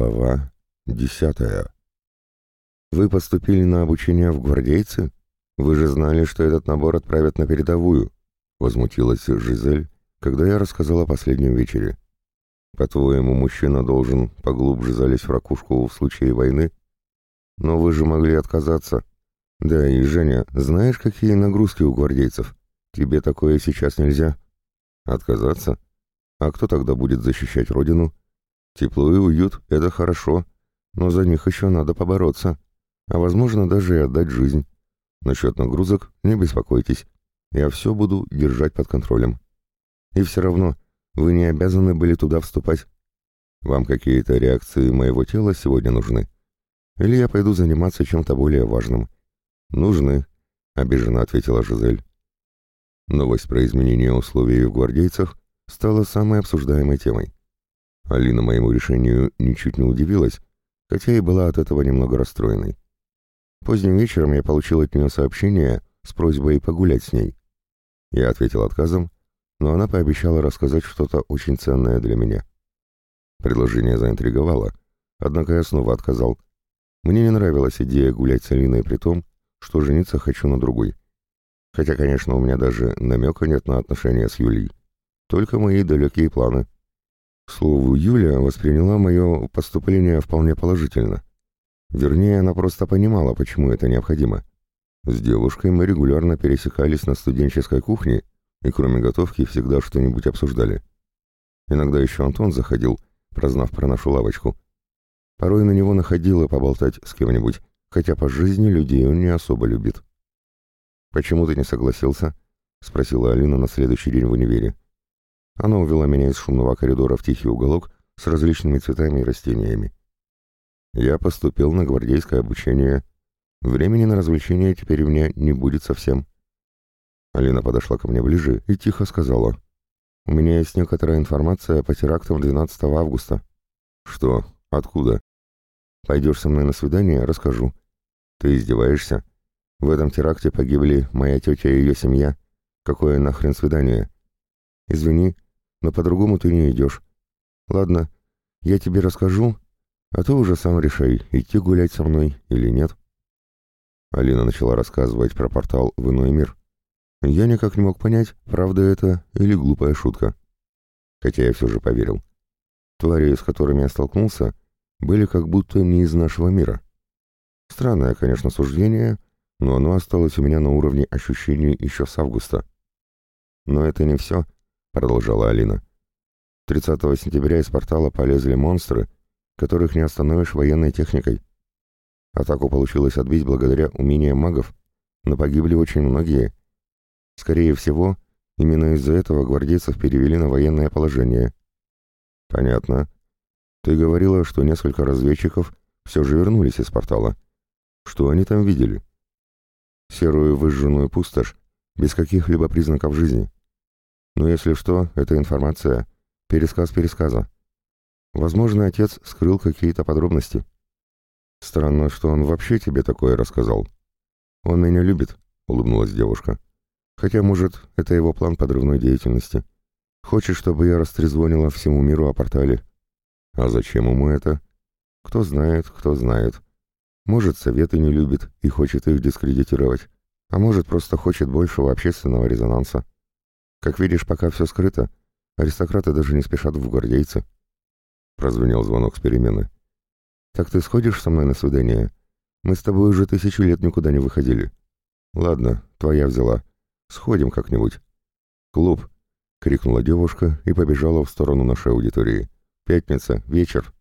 Глава десятая. «Вы поступили на обучение в гвардейцы? Вы же знали, что этот набор отправят на передовую», — возмутилась Жизель, когда я рассказал о последнем вечере. «По-твоему, мужчина должен поглубже залезть в ракушку в случае войны? Но вы же могли отказаться. Да и, Женя, знаешь, какие нагрузки у гвардейцев? Тебе такое сейчас нельзя». «Отказаться? А кто тогда будет защищать родину?» Тепло и уют — это хорошо, но за них еще надо побороться, а возможно даже и отдать жизнь. Насчет нагрузок не беспокойтесь, я все буду держать под контролем. И все равно вы не обязаны были туда вступать. Вам какие-то реакции моего тела сегодня нужны? Или я пойду заниматься чем-то более важным? Нужны, — обиженно ответила Жизель. Новость про изменение условий в гвардейцах стала самой обсуждаемой темой. Алина моему решению ничуть не удивилась, хотя и была от этого немного расстроенной. Поздним вечером я получил от нее сообщение с просьбой погулять с ней. Я ответил отказом, но она пообещала рассказать что-то очень ценное для меня. Предложение заинтриговало, однако я снова отказал. Мне не нравилась идея гулять с Алиной при том, что жениться хочу на другой. Хотя, конечно, у меня даже намека нет на отношения с Юлей. Только мои далекие планы — к слову, Юля восприняла мое поступление вполне положительно. Вернее, она просто понимала, почему это необходимо. С девушкой мы регулярно пересекались на студенческой кухне и кроме готовки всегда что-нибудь обсуждали. Иногда еще Антон заходил, прознав про нашу лавочку. Порой на него находило поболтать с кем-нибудь, хотя по жизни людей он не особо любит. «Почему ты не согласился?» — спросила Алина на следующий день в универе. Она увела меня из шумного коридора в тихий уголок с различными цветами и растениями. Я поступил на гвардейское обучение. Времени на развлечения теперь у меня не будет совсем. Алина подошла ко мне ближе и тихо сказала. «У меня есть некоторая информация по терактам 12 августа». «Что? Откуда?» «Пойдешь со мной на свидание, расскажу». «Ты издеваешься? В этом теракте погибли моя тетя и ее семья. Какое нахрен свидание?» «Извини, но по-другому ты не идешь. Ладно, я тебе расскажу, а ты уже сам решай, идти гулять со мной или нет. Алина начала рассказывать про портал в иной мир. Я никак не мог понять, правда это или глупая шутка. Хотя я все же поверил. Твари, с которыми я столкнулся, были как будто не из нашего мира. Странное, конечно, суждение, но оно осталось у меня на уровне ощущений еще с августа. Но это не все —— продолжала Алина. 30 сентября из портала полезли монстры, которых не остановишь военной техникой. Атаку получилось отбить благодаря умениям магов, но погибли очень многие. Скорее всего, именно из-за этого гвардейцев перевели на военное положение. Понятно. Ты говорила, что несколько разведчиков все же вернулись из портала. Что они там видели? Серую выжженную пустошь, без каких-либо признаков жизни. Но если что, это информация, пересказ пересказа. Возможно, отец скрыл какие-то подробности. Странно, что он вообще тебе такое рассказал. Он меня любит, улыбнулась девушка. Хотя, может, это его план подрывной деятельности. Хочет, чтобы я растрезвонила всему миру о портале. А зачем ему это? Кто знает, кто знает. Может, советы не любит и хочет их дискредитировать. А может, просто хочет большего общественного резонанса. Как видишь, пока все скрыто, аристократы даже не спешат в гвардейцы. Прозвенел звонок с перемены. Так ты сходишь со мной на свидание? Мы с тобой уже тысячу лет никуда не выходили. Ладно, твоя взяла. Сходим как-нибудь. Клуб, крикнула девушка и побежала в сторону нашей аудитории. Пятница, вечер.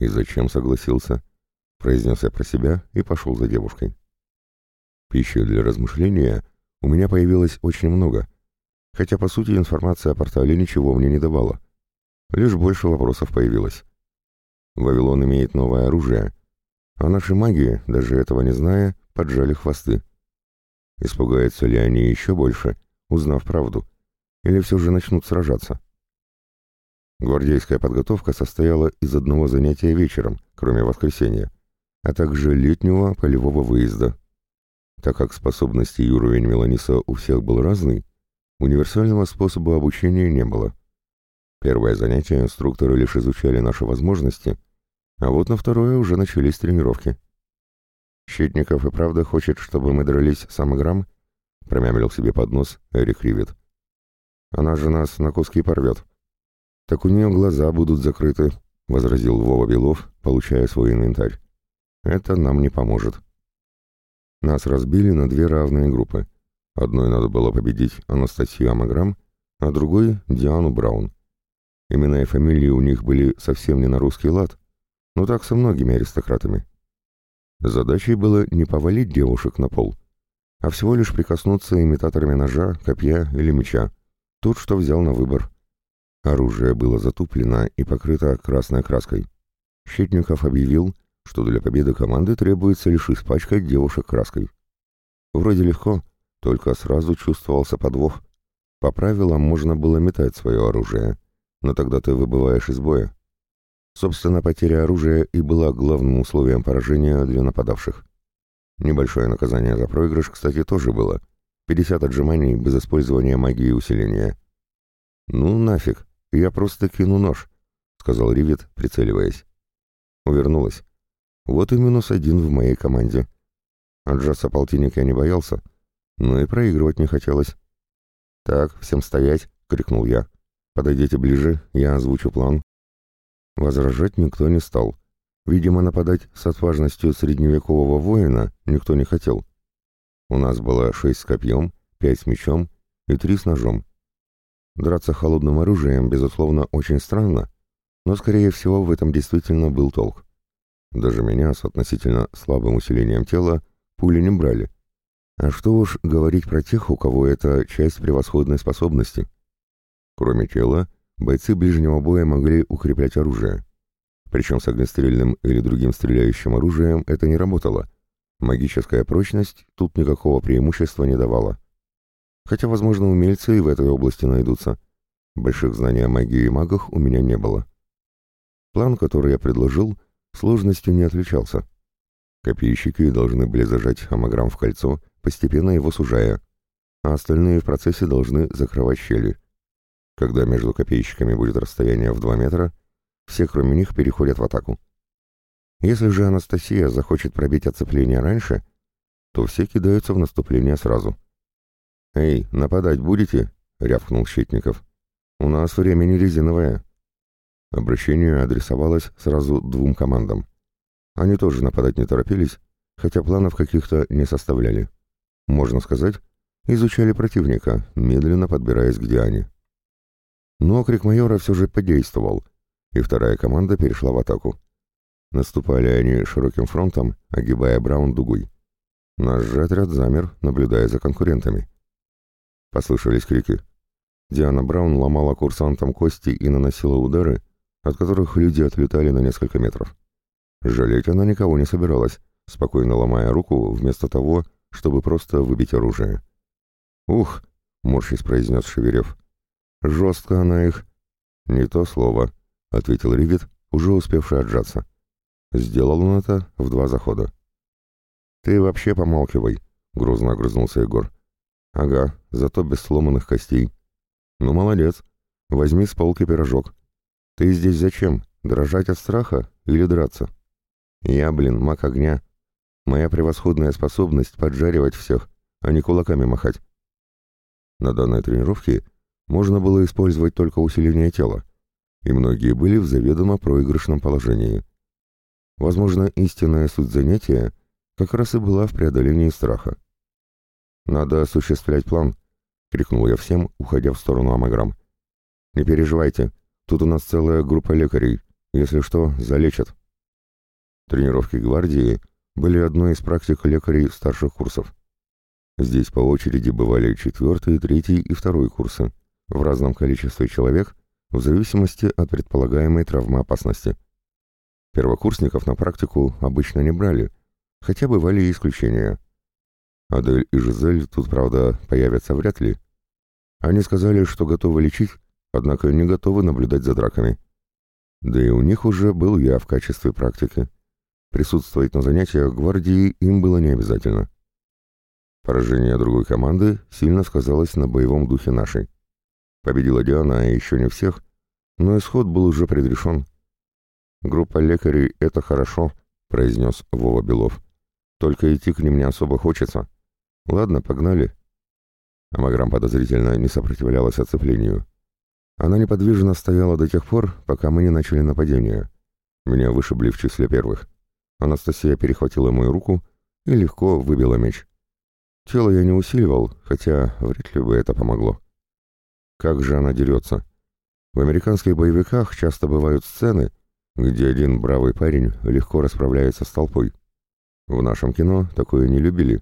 И зачем согласился? произнес я про себя и пошел за девушкой. Пищи для размышления у меня появилось очень много — хотя, по сути, информация о портале ничего мне не давала. Лишь больше вопросов появилось. Вавилон имеет новое оружие, а наши маги, даже этого не зная, поджали хвосты. Испугаются ли они еще больше, узнав правду, или все же начнут сражаться? Гвардейская подготовка состояла из одного занятия вечером, кроме воскресенья, а также летнего полевого выезда. Так как способности и уровень Меланиса у всех был разный, Универсального способа обучения не было. Первое занятие инструкторы лишь изучали наши возможности, А вот на второе уже начались тренировки. «Щитников и правда хочет, чтобы мы дрались с Амаграм?» — промямлил себе под нос Эрик Ривет. «Она же нас на куски порвет». «Так у нее глаза будут закрыты», — возразил Вова Белов, получая свой инвентарь. «Это нам не поможет». Нас разбили на две равные группы. Одной надо было победить Анастасию Амаграм, а другой — Диану Браун. Имена и фамилии у них были совсем не на русский лад, но так со многими аристократами. Задачей было не повалить девушек на пол, а всего лишь прикоснуться имитаторами ножа, копья или меча, тот, что взял на выбор. Оружие было затуплено и покрыто красной краской. Щитников объявил, что для победы команды требуется лишь испачкать девушек краской. Вроде легко, только сразу чувствовался подвох. По правилам можно было метать свое оружие, но тогда ты выбываешь из боя. Собственно, потеря оружия и была главным условием поражения для нападавших. Небольшое наказание за проигрыш, кстати, тоже было. 50 отжиманий без использования магии усиления. «Ну нафиг, я просто кину нож», — сказал Ривет, прицеливаясь. Увернулась. Вот и минус один в моей команде. Отжаться полтинник я не боялся, но и проигрывать не хотелось. «Так, всем стоять!» — крикнул я. «Подойдите ближе, я озвучу план». Возражать никто не стал. Видимо, нападать с отважностью средневекового воина никто не хотел. У нас было шесть с копьем, пять с мечом и три с ножом. Драться холодным оружием, безусловно, очень странно, но, скорее всего, в этом действительно был толк. Даже меня с относительно слабым усилением тела пули не брали. А что уж говорить про тех, у кого это часть превосходной способности. Кроме тела, бойцы ближнего боя могли укреплять оружие. Причем с огнестрельным или другим стреляющим оружием это не работало. Магическая прочность тут никакого преимущества не давала. Хотя, возможно, умельцы и в этой области найдутся. Больших знаний о магии и магах у меня не было. План, который я предложил, сложностью не отличался. Копейщики должны были зажать амограмм в кольцо, постепенно его сужая, а остальные в процессе должны закрывать щели. Когда между копейщиками будет расстояние в 2 метра, все кроме них переходят в атаку. Если же Анастасия захочет пробить оцепление раньше, то все кидаются в наступление сразу. «Эй, нападать будете?» — рявкнул Щитников. «У нас время не резиновое». Обращение адресовалось сразу двум командам. Они тоже нападать не торопились, хотя планов каких-то не составляли. Можно сказать, изучали противника, медленно подбираясь к Диане. Но окрик майора все же подействовал, и вторая команда перешла в атаку. Наступали они широким фронтом, огибая Браун дугой. Наш же отряд замер, наблюдая за конкурентами. Послышались крики. Диана Браун ломала курсантам кости и наносила удары, от которых люди отлетали на несколько метров. Жалеть она никого не собиралась, спокойно ломая руку, вместо того, чтобы просто выбить оружие. «Ух!» — морщись произнес Шеверев. «Жестко она их...» «Не то слово», — ответил Ривит, уже успевший отжаться. Сделал он это в два захода. «Ты вообще помалкивай», — грозно огрызнулся Егор. «Ага, зато без сломанных костей». «Ну, молодец. Возьми с полки пирожок. Ты здесь зачем? Дрожать от страха или драться?» «Я, блин, маг огня. Моя превосходная способность поджаривать всех, а не кулаками махать». На данной тренировке можно было использовать только усиление тела, и многие были в заведомо проигрышном положении. Возможно, истинная суть занятия как раз и была в преодолении страха. «Надо осуществлять план», — крикнул я всем, уходя в сторону амаграмм. «Не переживайте, тут у нас целая группа лекарей, если что, залечат». Тренировки гвардии были одной из практик лекарей старших курсов. Здесь по очереди бывали четвертый, третий и второй курсы в разном количестве человек в зависимости от предполагаемой травмоопасности. Первокурсников на практику обычно не брали, хотя бывали и исключения. Адель и Жизель тут, правда, появятся вряд ли. Они сказали, что готовы лечить, однако не готовы наблюдать за драками. Да и у них уже был я в качестве практики. Присутствовать на занятиях гвардии им было не обязательно. Поражение другой команды сильно сказалось на боевом духе нашей. Победила Диана, а еще не всех, но исход был уже предрешен. группа лекарей — это хорошо», — произнес Вова Белов. «Только идти к ним не особо хочется. Ладно, погнали». Амаграм подозрительно не сопротивлялась оцеплению. Она неподвижно стояла до тех пор, пока мы не начали нападение. Меня вышибли в числе первых. Анастасия перехватила мою руку и легко выбила меч. Тело я не усиливал, хотя вряд ли бы это помогло. Как же она дерется? В американских боевиках часто бывают сцены, где один бравый парень легко расправляется с толпой. В нашем кино такое не любили,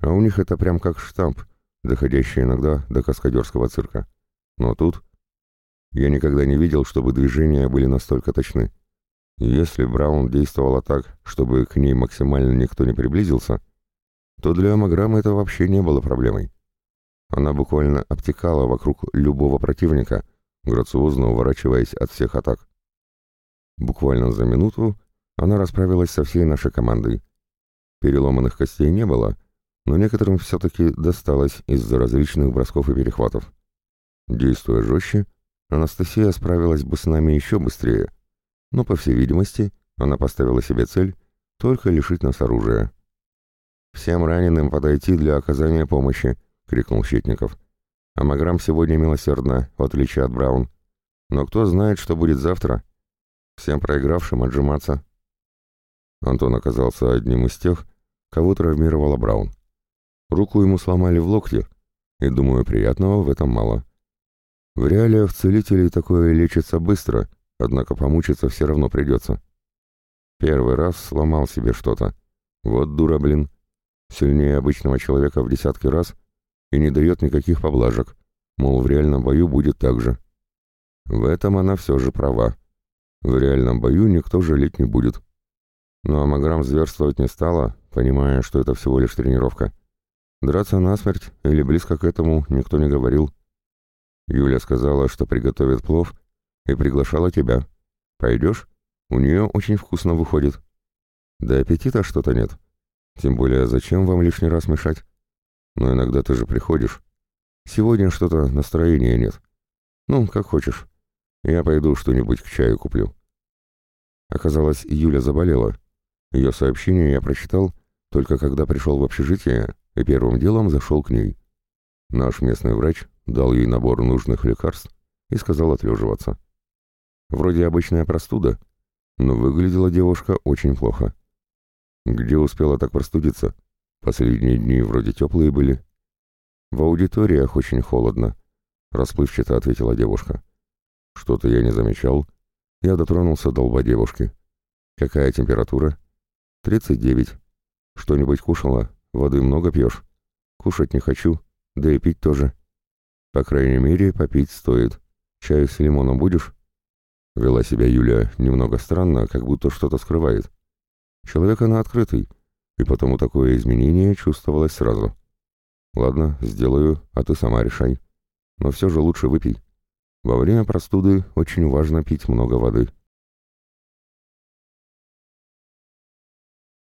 а у них это прям как штамп, доходящий иногда до каскадерского цирка. Но тут я никогда не видел, чтобы движения были настолько точны. Если Браун действовала так, чтобы к ней максимально никто не приблизился, то для амограммы это вообще не было проблемой. Она буквально обтекала вокруг любого противника, грациозно уворачиваясь от всех атак. Буквально за минуту она расправилась со всей нашей командой. Переломанных костей не было, но некоторым все-таки досталось из-за различных бросков и перехватов. Действуя жестче, Анастасия справилась бы с нами еще быстрее, но, по всей видимости, она поставила себе цель только лишить нас оружия. «Всем раненым подойти для оказания помощи», — крикнул Щитников. «Амаграм сегодня милосердна, в отличие от Браун. Но кто знает, что будет завтра? Всем проигравшим отжиматься». Антон оказался одним из тех, кого травмировала Браун. Руку ему сломали в локте, и, думаю, приятного в этом мало. В реалиях целителей такое лечится быстро, однако помучиться все равно придется. Первый раз сломал себе что-то. Вот дура, блин. Сильнее обычного человека в десятки раз и не дает никаких поблажек, мол, в реальном бою будет так же. В этом она все же права. В реальном бою никто жалеть не будет. Но Амаграм зверствовать не стала, понимая, что это всего лишь тренировка. Драться насмерть или близко к этому никто не говорил. Юля сказала, что приготовит плов, и приглашала тебя. Пойдешь? У нее очень вкусно выходит. Да аппетита что-то нет. Тем более, зачем вам лишний раз мешать? Но иногда ты же приходишь. Сегодня что-то настроения нет. Ну, как хочешь. Я пойду что-нибудь к чаю куплю. Оказалось, Юля заболела. Ее сообщение я прочитал только когда пришел в общежитие и первым делом зашел к ней. Наш местный врач дал ей набор нужных лекарств и сказал отлеживаться. Вроде обычная простуда, но выглядела девушка очень плохо. Где успела так простудиться? Последние дни вроде теплые были. В аудиториях очень холодно, расплывчато ответила девушка. Что-то я не замечал. Я дотронулся до лба девушки. Какая температура? Тридцать девять. Что-нибудь кушала? Воды много пьешь? Кушать не хочу, да и пить тоже. По крайней мере, попить стоит. Чаю с лимоном будешь? Вела себя Юля немного странно, как будто что-то скрывает. Человек она открытый, и потому такое изменение чувствовалось сразу. Ладно, сделаю, а ты сама решай. Но все же лучше выпей. Во время простуды очень важно пить много воды.